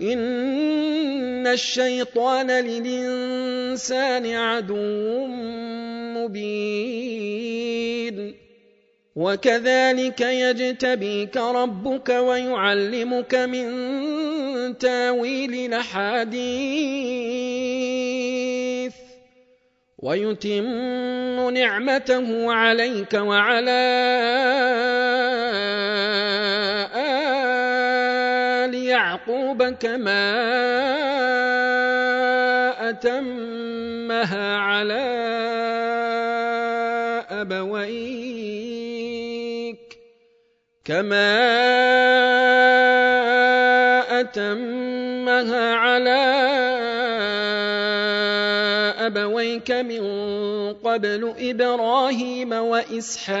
إن الشيطان للإنسان عدو مبين. وكذلك يجتبيك ربك ويعلمك من تاويل الاحاديث ويتم نعمته عليك وعلى يعقوب كما أتمها على أبويك كما أتمها على أبويك من قبل إبراهيم وإسحاق.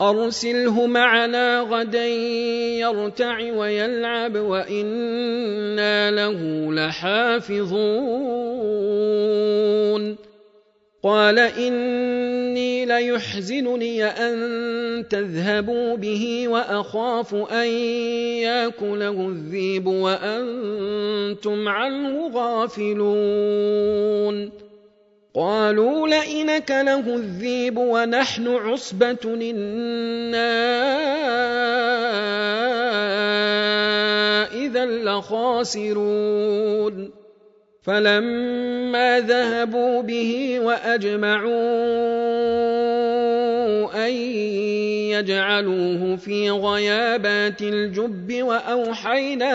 أرسله معنا غدا يرتع ويلعب وإنا له لحافظون. قال إني ليحزنني أن تذهبوا به وأخاف أن يأكله الذيب وأنتم عنه غافلون. قالوا لئن أكله الذيب ونحن عصبة إنا إذا لخاسرون. فلما ذهبوا به وأجمعوا أن يجعلوه في غيابات الجب وأوحينا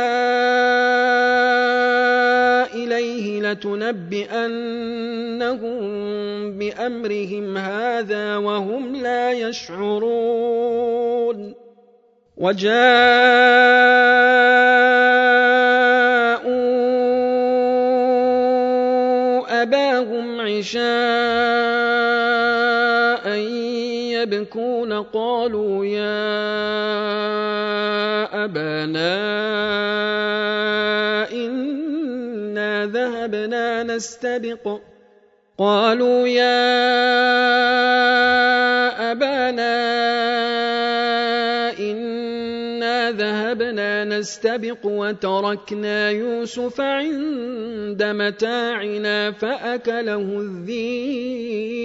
إليه لتنبئنهم بأمرهم هذا وهم لا يشعرون. وجاءوا أباهم عشاء يبكون قالوا يا أبانا إنا ذهبنا نستبق. قالوا يا أبانا إنا ذهبنا نستبق وتركنا يوسف عند متاعنا فأكله الذيب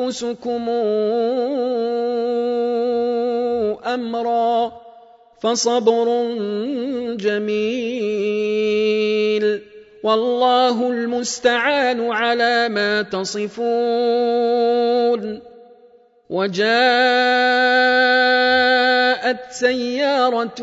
أنفسكم أمرا فصبر جميل والله المستعان على ما تصفون وجاءت سيارة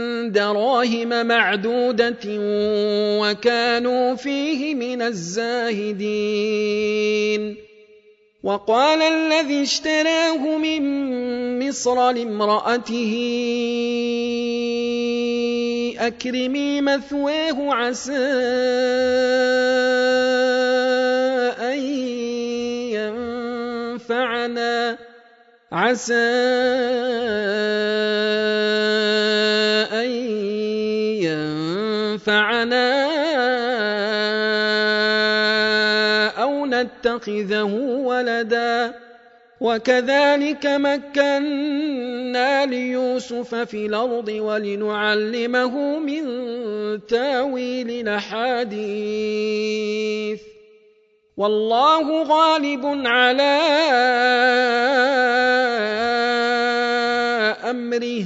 دراهم معدودة وكانوا فيه من الزاهدين. وقال الذي اشتراه من مصر لامرأته أكرمي مثواه عسى أن ينفعنا عسى ينفعنا أو نتخذه ولداً. وكذلك مكنا ليوسف في الأرض ولنعلمه من تاويل الأحاديث. والله غالب على أمره.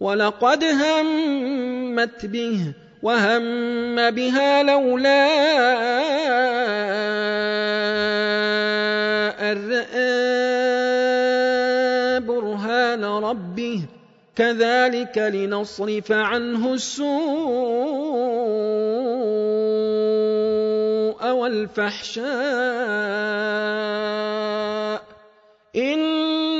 ولقد همت به وهم بها لولا أن برهان ربه. كذلك لنصرف عنه السوء والفحشاء.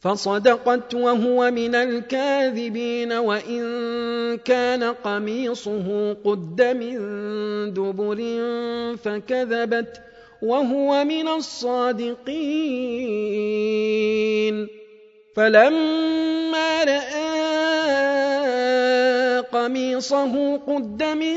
فصدقت وهو من الكاذبين وإن كان قميصه قد من دبر فكذبت وهو من الصادقين. فلما رأى قميصه قد من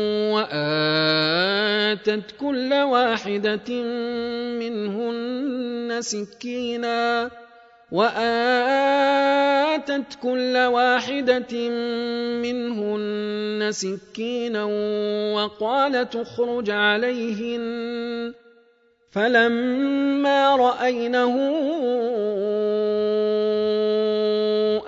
وآتت كل واحدة منهن سكينا وآتت كل واحدة منهن سكينا وقالت اخرج عليهن فلما رأينه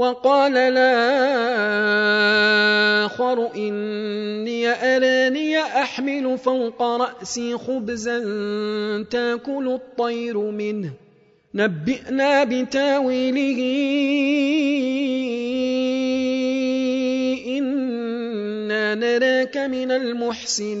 وقال الآخر إني أراني أحمل فوق رأسي خبزا تأكل الطير منه. نبئنا بتاويله. إنا نراك من المحسنين.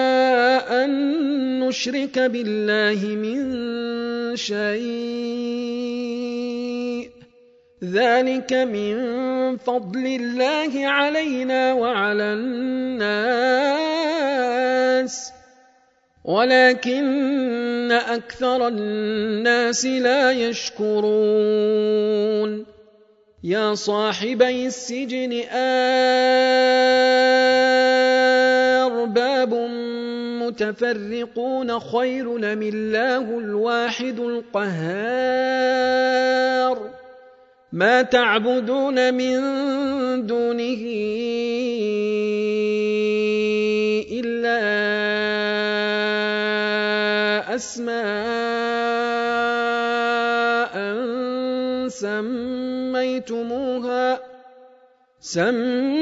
أن نشرك بالله من شيء. ذلك من فضل الله علينا وعلى الناس. ولكن أكثر الناس لا يشكرون. يا صاحبي السجن ارباب متفرقون خير من الله الواحد القهار. ما تعبدون من دونه إلا أسماء سميتموها سميتموها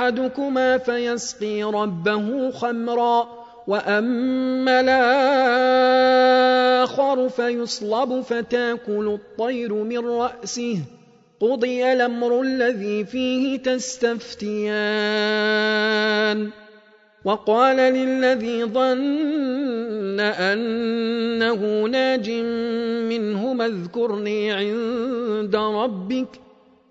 أحدكما فيسقي ربه خمرا وأما الآخر فيصلب فتاكل الطير من رأسه. قضي الأمر الذي فيه تستفتيان. وقال للذي ظن أنه ناج منهما اذكرني عند ربك.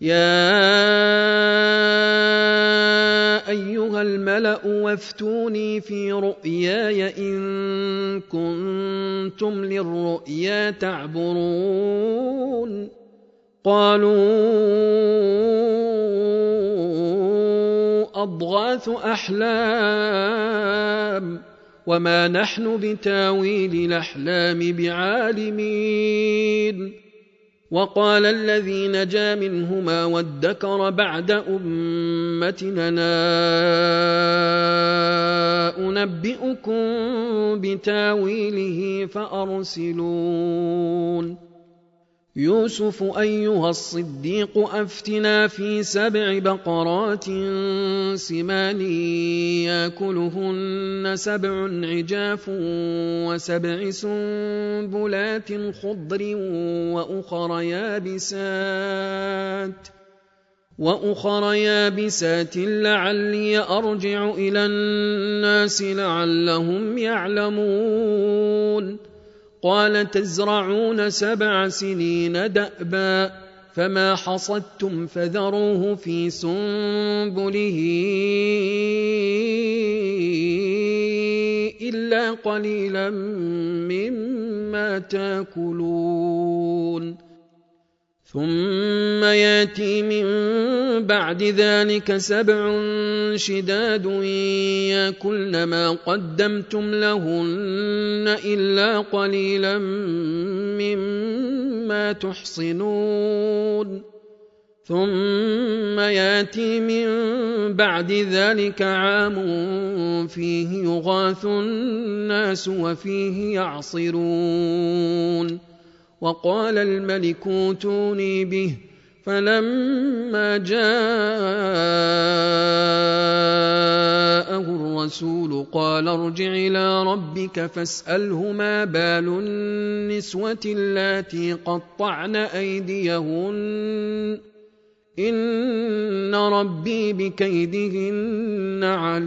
يا ايها الملا وافتوني في رؤياي ان كنتم للرؤيا تعبرون قالوا اضغاث احلام وما نحن بتاويل الاحلام بعالمين وقال الذي نجا منهما وادكر بعد أمتنا أنبئكم بتاويله فأرسلون. يوسف أيها الصديق أفتنا في سبع بقرات سمان يأكلهن سبع عجاف وسبع سنبلات خضر وأخر يابسات وأخر يابسات لعلي أرجع إلى الناس لعلهم يعلمون. قال تزرعون سبع سنين دأبا فما حصدتم فذروه في سنبله إلا قليلا مما تأكلون ثم ياتي من بعد ذلك سبع شداد ياكلن ما قدمتم لهن إلا قليلا مما تحصنون. ثم ياتي من بعد ذلك عام فيه يغاث الناس وفيه يعصرون. وقال الملك أوتوني به. فلما جاءه الرسول قال ارجع إلى ربك فاسأله ما بال النسوة اللاتي قطعن أيديهن. إن ربي بكيدهن عليم.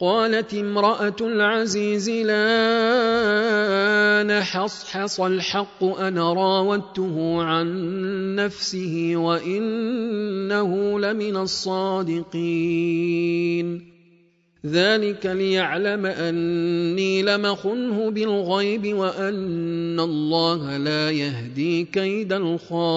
قالت امرأة العزيز لا نحصحص الحق أنا راودته عن نفسه وإنه لمن الصادقين. ذلك ليعلم أني لمخنه بالغيب وأن الله لا يهدي كيد الخائنين.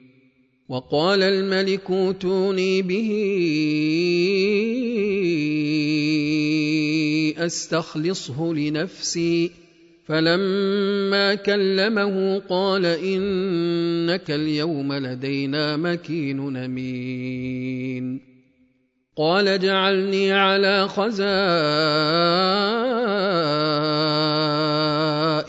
وقال الملك اوتوني به أستخلصه لنفسي. فلما كلمه قال إنك اليوم لدينا مكين أمين. قال اجعلني على خزائن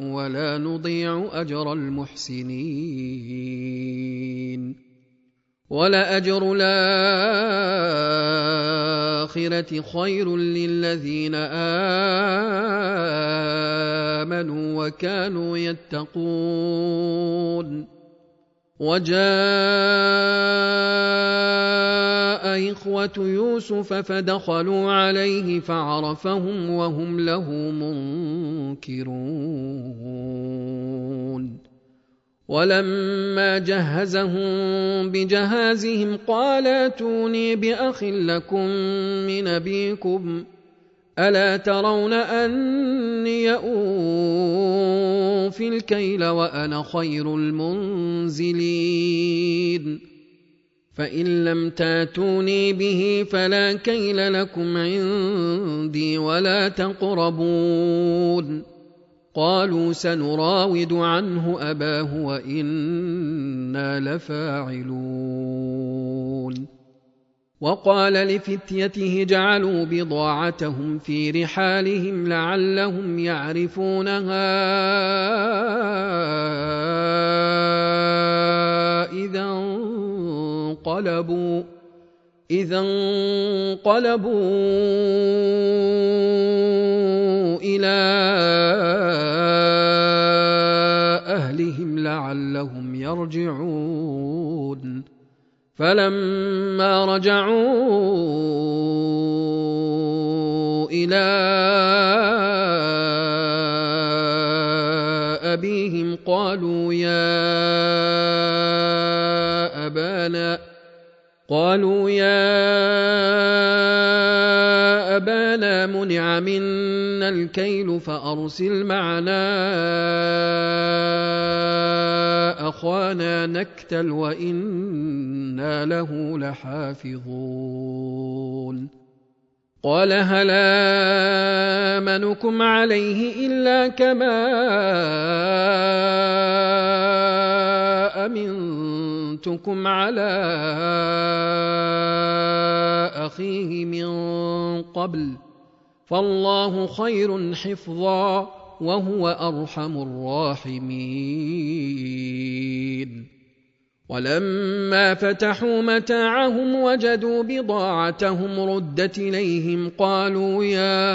ولا نضيع اجر المحسنين. ولأجر الآخرة خير للذين آمنوا وكانوا يتقون. وجاء إخوة يوسف فدخلوا عليه فعرفهم وهم له منكرون. ولما جهزهم بجهازهم قال أتوني بأخ لكم من أبيكم؟ ألا ترون أني اوفي الكيل وأنا خير المنزلين فإن لم تاتوني به فلا كيل لكم عندي ولا تقربون قالوا سنراود عنه أباه وإنا لفاعلون وقال لفتيته جعلوا بضاعتهم في رحالهم لعلهم يعرفونها إذا انقلبوا إذا انقلبوا إلى لعلهم يرجعون. فلما رجعوا إلى أبيهم قالوا يا أبانا قالوا يا أبانا منع منا الكيل فأرسل معنا أخانا نكتل وإنا له لحافظون. قال هل آمنكم عليه إلا كما أمنتكم على أخيه من قبل فالله خير حفظا. وهو أرحم الراحمين. ولما فتحوا متاعهم وجدوا بضاعتهم ردت إليهم قالوا يا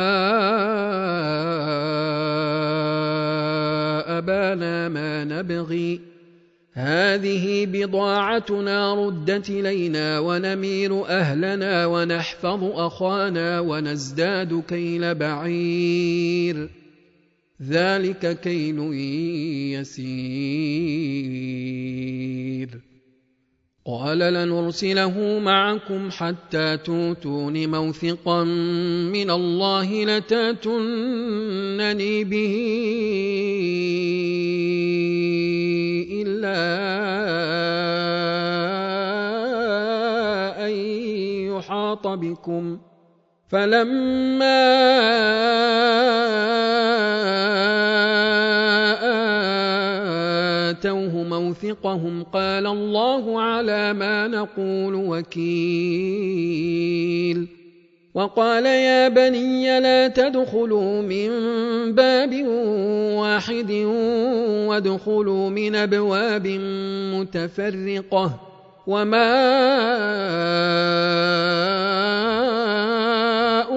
أبانا ما نبغي. هذه بضاعتنا ردت إلينا ونمير أهلنا ونحفظ أخانا ونزداد كيل بعير. ذلك كيل يسير. قال لنرسله معكم حتى توتون موثقا من الله لتاتونني به إلا أن يحاط بكم. فلما آتوه موثقهم قال الله على ما نقول وكيل. وقال يا بني لا تدخلوا من باب واحد وادخلوا من أبواب متفرقة. وما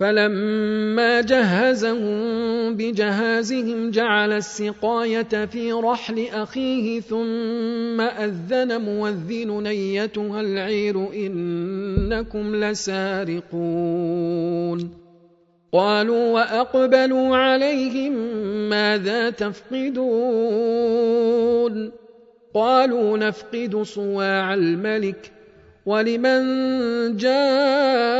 فلما جهزهم بجهازهم جعل السقاية في رحل أخيه ثم أذن موذن ايتها العير إنكم لسارقون. قالوا وأقبلوا عليهم ماذا تفقدون؟ قالوا نفقد صواع الملك ولمن جاء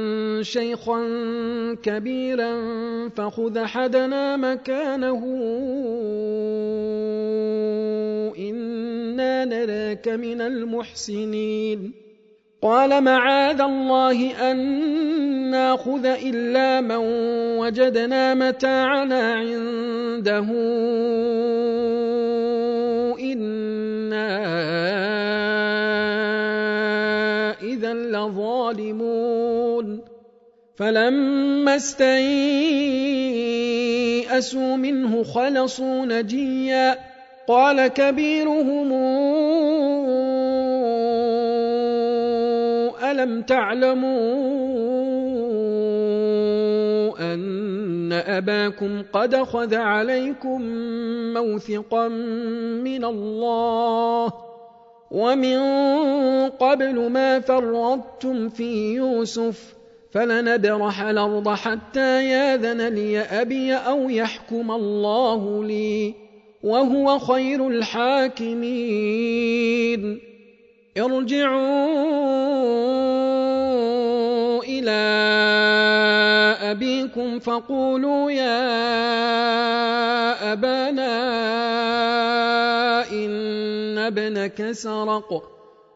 شيخا كبيرا فخذ حدنا مكانه. إنا نراك من المحسنين. قال معاذ الله أن ناخذ إلا من وجدنا متاعنا عنده. إنا إذا لظالمون. فلما استيئسوا منه خلصوا نجيا قال كبيرهم ألم تعلموا أن أباكم قد خذ عليكم موثقا من الله ومن قبل ما فرطتم في يوسف فلنبرح الأرض حتى ياذن لي أبي أو يحكم الله لي وهو خير الحاكمين. ارجعوا إلى أبيكم فقولوا يا أبانا إن ابنك سرق.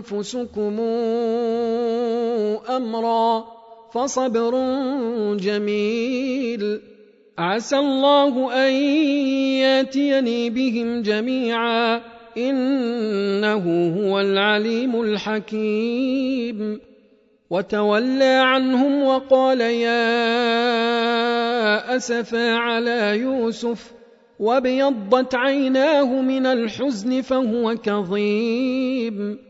أنفسكم أمرا فصبر جميل. عسى الله أن ياتيني بهم جميعا. إنه هو العليم الحكيم. وتولى عنهم وقال يا أسفا على يوسف وابيضت عيناه من الحزن فهو كظيم.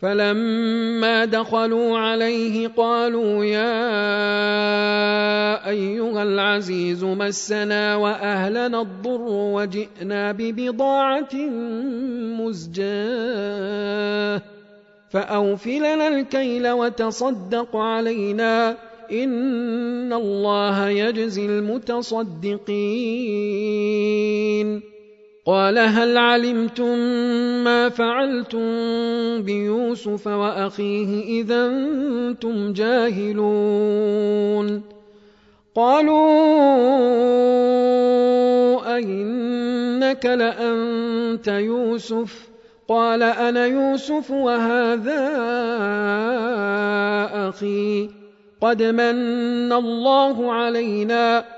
فلما دخلوا عليه قالوا يا أيها العزيز مسنا وأهلنا الضر وجئنا ببضاعة مزجاة فأوفلنا الكيل وتصدق علينا إن الله يجزي المتصدقين قال هل علمتم ما فعلتم بيوسف وأخيه إذا أنتم جاهلون؟ قالوا أئنك لأنت يوسف؟ قال أنا يوسف وهذا أخي. قد من الله علينا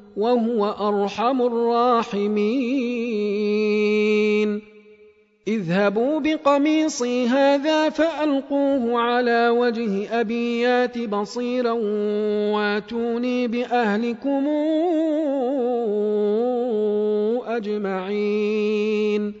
وهو أرحم الراحمين. اذهبوا بقميصي هذا فألقوه على وجه أبي يات بصيرا واتوني بأهلكم أجمعين.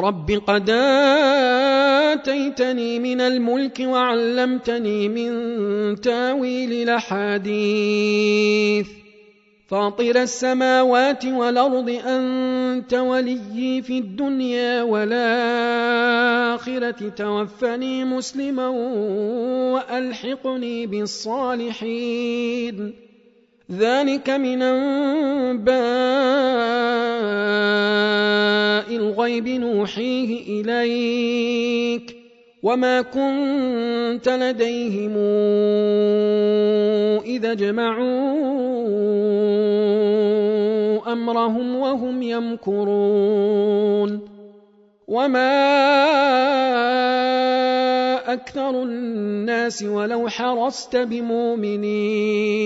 رب قد آتيتني من الملك وعلمتني من تاويل الأحاديث. فاطر السماوات والأرض أنت وليي في الدنيا والآخرة. توفني مسلما وألحقني بالصالحين. ذلك من أنباء الغيب نوحيه إليك وما كنت لديهم إذا جمعوا أمرهم وهم يمكرون وما أكثر الناس ولو حرصت بمؤمنين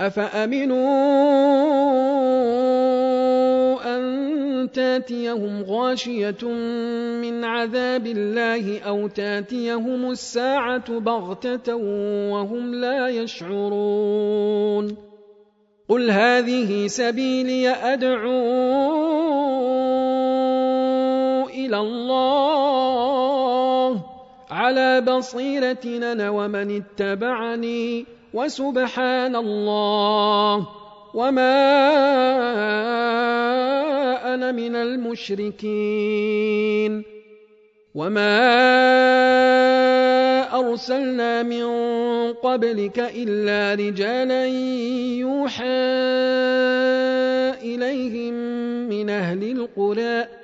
أفأمنوا تاتيهم غاشية من عذاب الله أو تاتيهم الساعة بغتة وهم لا يشعرون قل هذه سبيلي أدعو إلى الله على بصيرة أنا ومن اتبعني وسبحان الله وما أنا من المشركين وما أرسلنا من قبلك إلا رجالا يوحى إليهم من أهل القرى